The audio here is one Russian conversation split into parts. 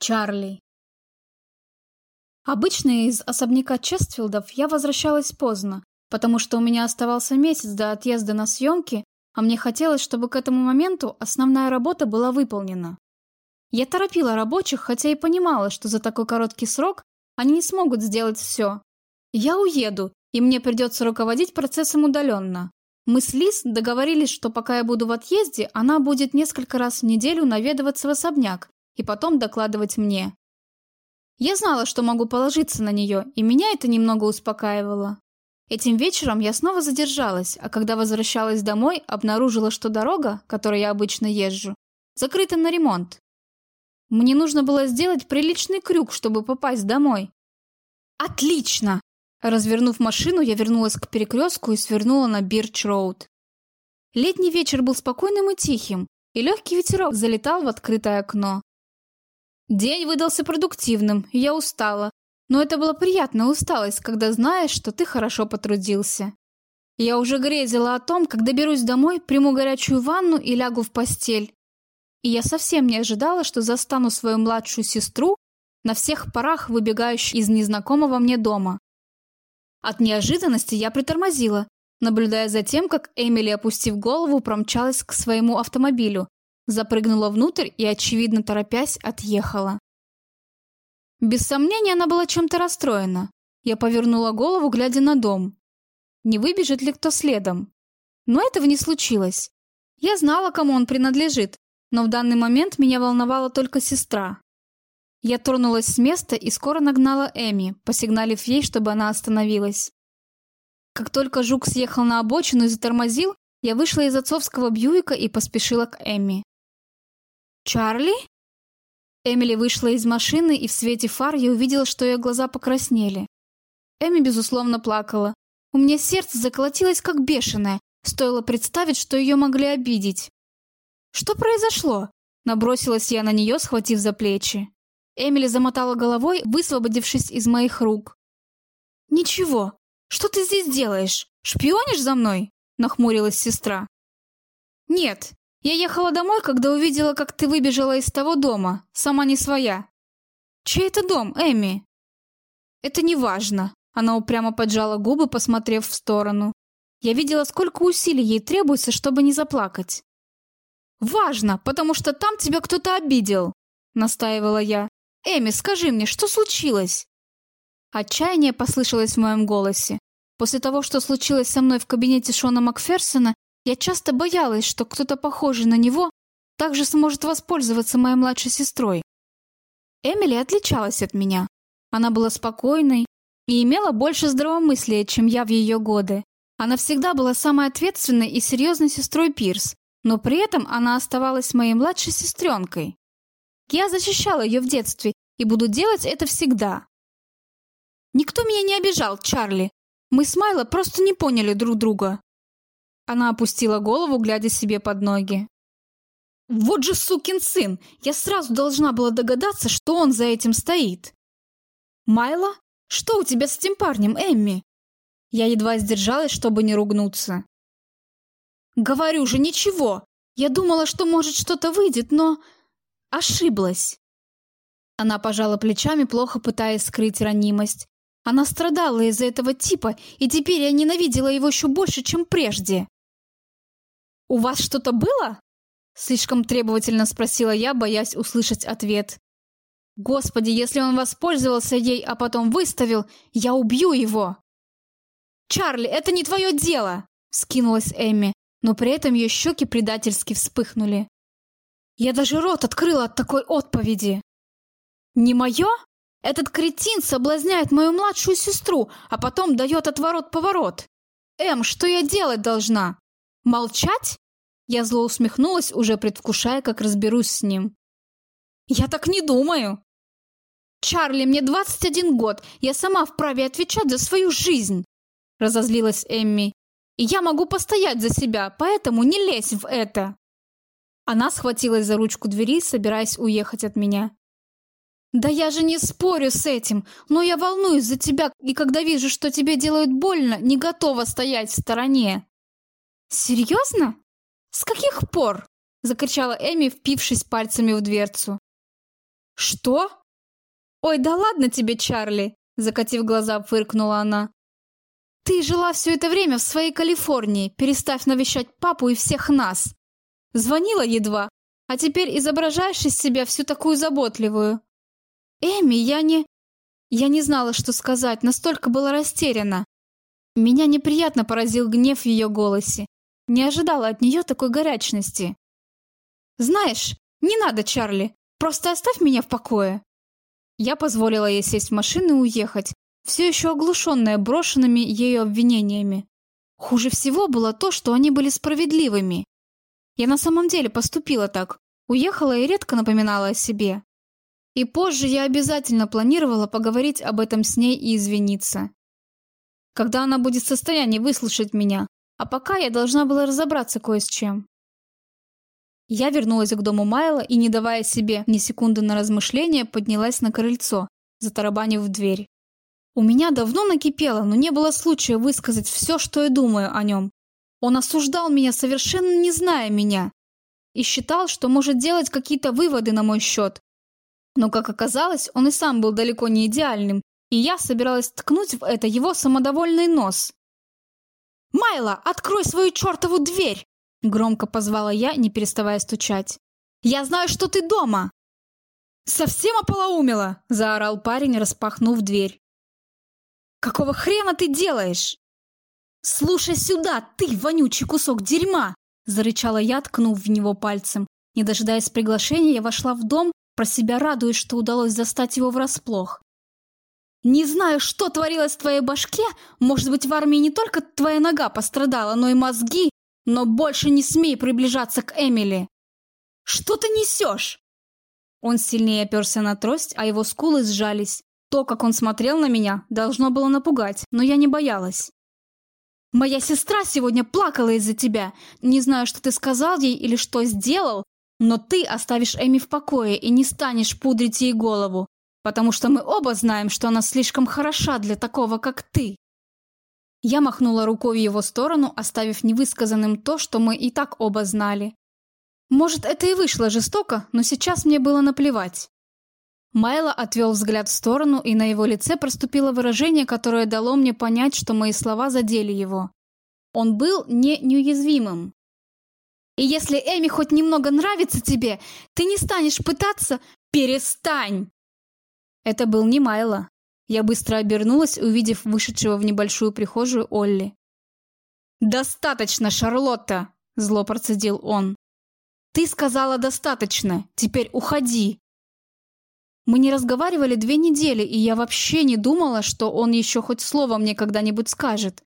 Чарли. Обычно из особняка Честфилдов я возвращалась поздно, потому что у меня оставался месяц до отъезда на съемки, а мне хотелось, чтобы к этому моменту основная работа была выполнена. Я торопила рабочих, хотя и понимала, что за такой короткий срок они не смогут сделать все. Я уеду, и мне придется руководить процессом удаленно. Мы с Лиз договорились, что пока я буду в отъезде, она будет несколько раз в неделю наведываться в особняк, и потом докладывать мне. Я знала, что могу положиться на нее, и меня это немного успокаивало. Этим вечером я снова задержалась, а когда возвращалась домой, обнаружила, что дорога, которой я обычно езжу, закрыта на ремонт. Мне нужно было сделать приличный крюк, чтобы попасть домой. Отлично! Развернув машину, я вернулась к перекрестку и свернула на Бирч-роуд. Летний вечер был спокойным и тихим, и легкий ветерок залетал в открытое окно. День выдался продуктивным, я устала. Но это была приятная усталость, когда знаешь, что ты хорошо потрудился. Я уже грезила о том, как доберусь домой, приму горячую ванну и лягу в постель. И я совсем не ожидала, что застану свою младшую сестру на всех парах, выбегающей из незнакомого мне дома. От неожиданности я притормозила, наблюдая за тем, как Эмили, опустив голову, промчалась к своему автомобилю, запрыгнула внутрь и, очевидно торопясь, отъехала. Без сомнения, она была чем-то расстроена. Я повернула голову, глядя на дом. Не выбежит ли кто следом? Но этого не случилось. Я знала, кому он принадлежит, но в данный момент меня волновала только сестра. Я тронулась с места и скоро нагнала Эми, посигналив ей, чтобы она остановилась. Как только жук съехал на обочину и затормозил, я вышла из отцовского Бьюика и поспешила к Эми. «Чарли?» Эмили вышла из машины, и в свете фар я увидела, что ее глаза покраснели. Эми, безусловно, плакала. У меня сердце заколотилось, как бешеное. Стоило представить, что ее могли обидеть. «Что произошло?» Набросилась я на нее, схватив за плечи. Эмили замотала головой, высвободившись из моих рук. «Ничего. Что ты здесь делаешь? Шпионишь за мной?» Нахмурилась сестра. «Нет, я ехала домой, когда увидела, как ты выбежала из того дома, сама не своя. Чей это дом, Эми? Это не важно. Она упрямо поджала губы, посмотрев в сторону. Я видела, сколько усилий ей требуется, чтобы не заплакать. Важно, потому что там тебя кто-то обидел, настаивала я. Эми, скажи мне, что случилось? Отчаяние послышалось в моем голосе. После того, что случилось со мной в кабинете Шона Макферсона, я часто боялась, что кто-то похожий на него также сможет воспользоваться моей младшей сестрой. Эмили отличалась от меня. Она была спокойной и имела больше здравомыслия, чем я в ее годы. Она всегда была самой ответственной и серьезной сестрой Пирс, но при этом она оставалась моей младшей сестренкой. Я защищала ее в детстве и буду делать это всегда. Никто меня не обижал, Чарли. Мы с Майло просто не поняли друг друга. Она опустила голову, глядя себе под ноги. Вот же сукин сын! Я сразу должна была догадаться, что он за этим стоит. Майла, что у тебя с этим парнем, Эмми? Я едва сдержалась, чтобы не ругнуться. Говорю же, ничего. Я думала, что может что-то выйдет, но ошиблась. Она пожала плечами, плохо пытаясь скрыть ранимость. Она страдала из-за этого типа, и теперь я ненавидела его еще больше, чем прежде. «У вас что-то было?» Слишком требовательно спросила я, боясь услышать ответ. «Господи, если он воспользовался ей, а потом выставил, я убью его!» «Чарли, это не твое дело!» — скинулась Эмми, но при этом ее щеки предательски вспыхнули. Я даже рот открыла от такой отповеди. «Не мое? Этот кретин соблазняет мою младшую сестру, а потом дает отворот-поворот. Эм, что я делать должна? Молчать? Я зло усмехнулась, уже предвкушая, как разберусь с ним. Я так не думаю. Чарли, мне 21 год. Я сама вправе отвечать за свою жизнь, разозлилась Эмми. И я могу постоять за себя, поэтому не лезь в это. Она схватилась за ручку двери, собираясь уехать от меня. Да я же не спорю с этим, но я волнуюсь за тебя, и когда вижу, что тебе делают больно, не готова стоять в стороне. «Серьезно? С каких пор?» — закричала Эми, впившись пальцами в дверцу. «Что?» «Ой, да ладно тебе, Чарли!» Закатив глаза, фыркнула она. «Ты жила все это время в своей Калифорнии, переставь навещать папу и всех нас. Звонила едва, а теперь изображаешь из себя всю такую заботливую. Эми, я не... Я не знала, что сказать, настолько была растеряна. Меня неприятно поразил гнев в ее голосе. Не ожидала от нее такой горячности. «Знаешь, не надо, Чарли, просто оставь меня в покое». Я позволила ей сесть в машину и уехать, все еще оглушенная брошенными ею обвинениями. Хуже всего было то, что они были справедливыми. Я на самом деле поступила так, уехала и редко напоминала о себе. И позже я обязательно планировала поговорить об этом с ней и извиниться. Когда она будет в состоянии выслушать меня, а пока я должна была разобраться кое с чем. Я вернулась к дому Майла и, не давая себе ни секунды на размышление, поднялась на крыльцо, затарабанив в дверь. У меня давно накипело, но не было случая высказать все, что я думаю о нем. Он осуждал меня, совершенно не зная меня, и считал, что может делать какие-то выводы на мой счет, но, как оказалось, он и сам был далеко не идеальным, и я собиралась ткнуть в это его самодовольный нос. «Майло, открой свою чертову дверь!» Громко позвала я, не переставая стучать. «Я знаю, что ты дома!» «Совсем ополоумела!» – заорал парень, распахнув дверь. «Какого хрена ты делаешь?» «Слушай сюда, ты, вонючий кусок дерьма!» – зарычала я, ткнув в него пальцем. Не дожидаясь приглашения, я вошла в дом про себя радуясь, что удалось застать его врасплох. «Не знаю, что творилось в твоей башке, может быть, в армии не только твоя нога пострадала, но и мозги, но больше не смей приближаться к Эмили!» «Что ты несешь?» Он сильнее оперся на трость, а его скулы сжались. То, как он смотрел на меня, должно было напугать, но я не боялась. «Моя сестра сегодня плакала из-за тебя. Не знаю, что ты сказал ей или что сделал, но ты оставишь Эми в покое и не станешь пудрить ей голову, потому что мы оба знаем, что она слишком хороша для такого, как ты. Я махнула рукой в его сторону, оставив невысказанным то, что мы и так оба знали. Может, это и вышло жестоко, но сейчас мне было наплевать. Майло отвел взгляд в сторону, и на его лице проступило выражение, которое дало мне понять, что мои слова задели его. Он был не неуязвимым, и если Эми хоть немного нравится тебе, ты не станешь пытаться... Перестань!» Это был не Майло. Я быстро обернулась, увидев вышедшего в небольшую прихожую Олли. «Достаточно, Шарлотта!» – зло процедил он. «Ты сказала достаточно, теперь уходи!» Мы не разговаривали две недели, и я вообще не думала, что он еще хоть слово мне когда-нибудь скажет.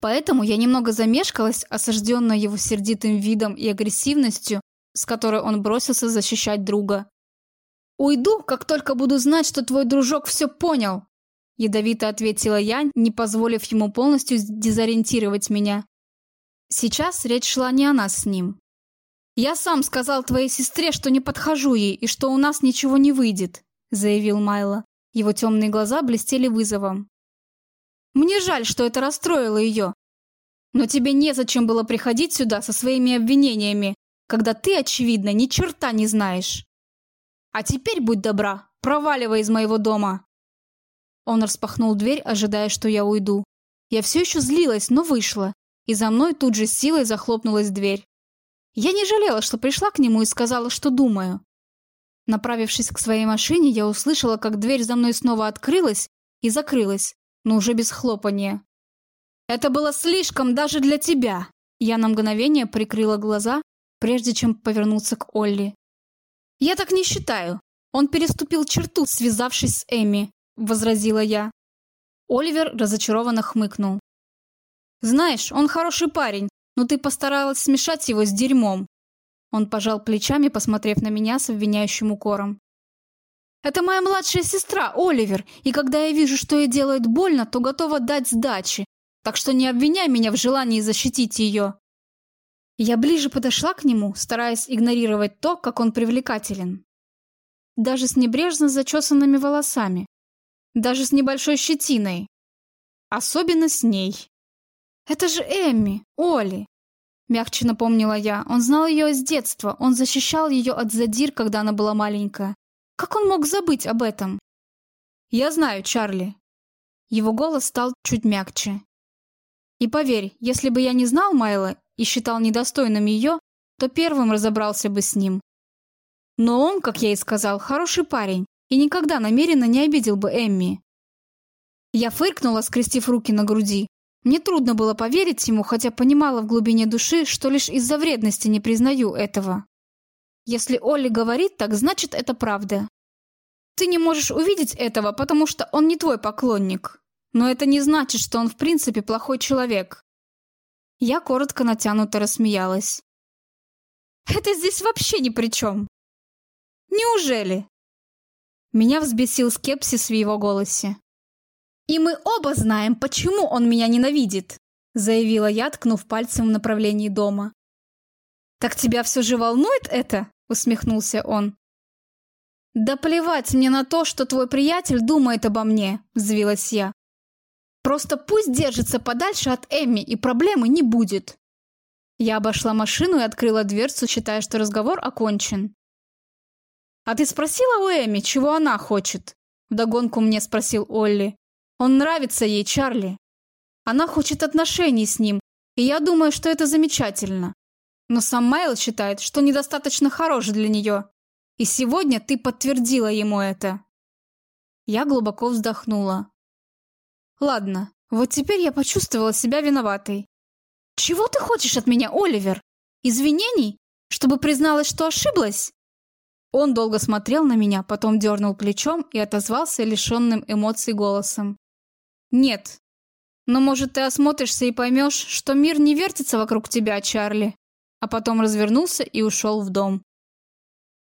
Поэтому я немного замешкалась, осажденная его сердитым видом и агрессивностью, с которой он бросился защищать друга. «Уйду, как только буду знать, что твой дружок все понял», ядовито ответила я, не позволив ему полностью дезориентировать меня. Сейчас речь шла не о нас с ним. «Я сам сказал твоей сестре, что не подхожу ей и что у нас ничего не выйдет», заявил Майло. Его темные глаза блестели вызовом. Мне жаль, что это расстроило ее. Но тебе незачем было приходить сюда со своими обвинениями, когда ты, очевидно, ни черта не знаешь. А теперь, будь добра, проваливай из моего дома. Он распахнул дверь, ожидая, что я уйду. Я все еще злилась, но вышла, и за мной тут же силой захлопнулась дверь. Я не жалела, что пришла к нему и сказала, что думаю. Направившись к своей машине, я услышала, как дверь за мной снова открылась и закрылась, но уже без хлопания. «Это было слишком даже для тебя!» Я на мгновение прикрыла глаза, прежде чем повернуться к Олли. «Я так не считаю. Он переступил черту, связавшись с Эми», — возразила я. Оливер разочарованно хмыкнул. «Знаешь, он хороший парень, но ты постаралась смешать его с дерьмом». Он пожал плечами, посмотрев на меня с обвиняющим укором. Это моя младшая сестра, Оливер, и когда я вижу, что ей делает больно, то готова дать сдачи. Так что не обвиняй меня в желании защитить ее. Я ближе подошла к нему, стараясь игнорировать то, как он привлекателен. Даже с небрежно зачесанными волосами. Даже с небольшой щетиной. Особенно с ней. Это же Эмми, Оли. Мягче напомнила я. Он знал ее с детства. Он защищал ее от задир, когда она была маленькая. Как он мог забыть об этом? Я знаю, Чарли. Его голос стал чуть мягче. И поверь, если бы я не знал Майла и считал недостойным ее, то первым разобрался бы с ним. Но он, как я и сказал, хороший парень и никогда намеренно не обидел бы Эмми. Я фыркнула, скрестив руки на груди. Мне трудно было поверить ему, хотя понимала в глубине души, что лишь из-за вредности не признаю этого. Если Олли говорит так, значит это правда. Ты не можешь увидеть этого, потому что он не твой поклонник. Но это не значит, что он в принципе плохой человек. Я коротко натянуто рассмеялась. Это здесь вообще ни при чем. Неужели? Меня взбесил скепсис в его голосе. «И мы оба знаем, почему он меня ненавидит», заявила я, ткнув пальцем в направлении дома. «Так тебя все же волнует это?» усмехнулся он. «Да плевать мне на то, что твой приятель думает обо мне», взвилась я. «Просто пусть держится подальше от Эмми, и проблемы не будет». Я обошла машину и открыла дверцу, считая, что разговор окончен. «А ты спросила у Эми, чего она хочет?» Вдогонку мне спросил Олли. «Он нравится ей, Чарли. Она хочет отношений с ним, и я думаю, что это замечательно. Но сам Майл считает, что недостаточно хорош для нее. И сегодня ты подтвердила ему это». Я глубоко вздохнула. «Ладно, вот теперь я почувствовала себя виноватой. Чего ты хочешь от меня, Оливер? Извинений? Чтобы призналась, что ошиблась?» Он долго смотрел на меня, потом дернул плечом и отозвался лишенным эмоций голосом. «Нет. Но, может, ты осмотришься и поймешь, что мир не вертится вокруг тебя, Чарли?» А потом развернулся и ушел в дом.